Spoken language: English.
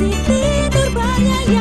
masih tidur bayang